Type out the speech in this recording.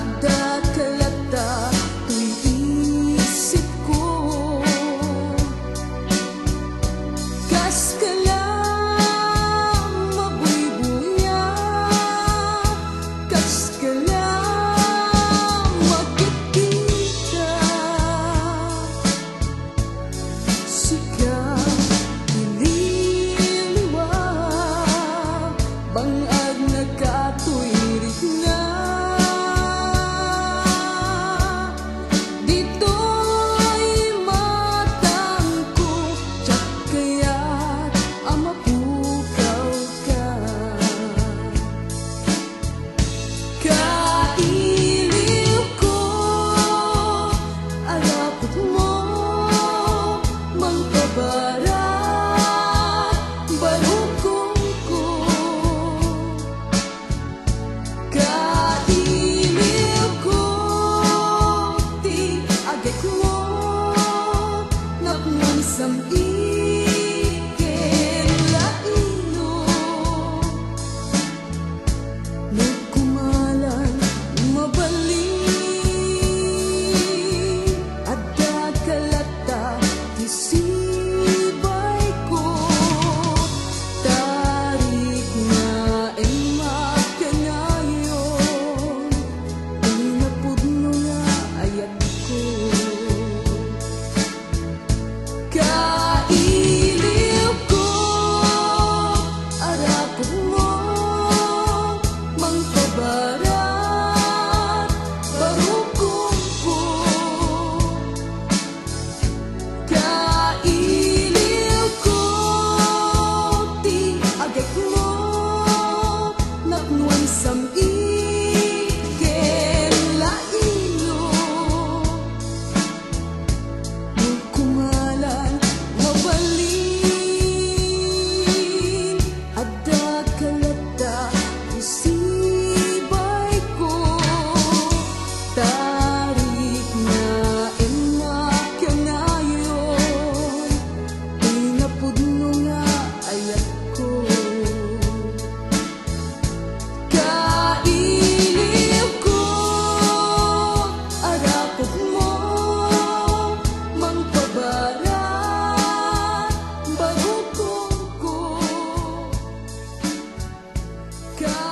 I've done. 等一。sky.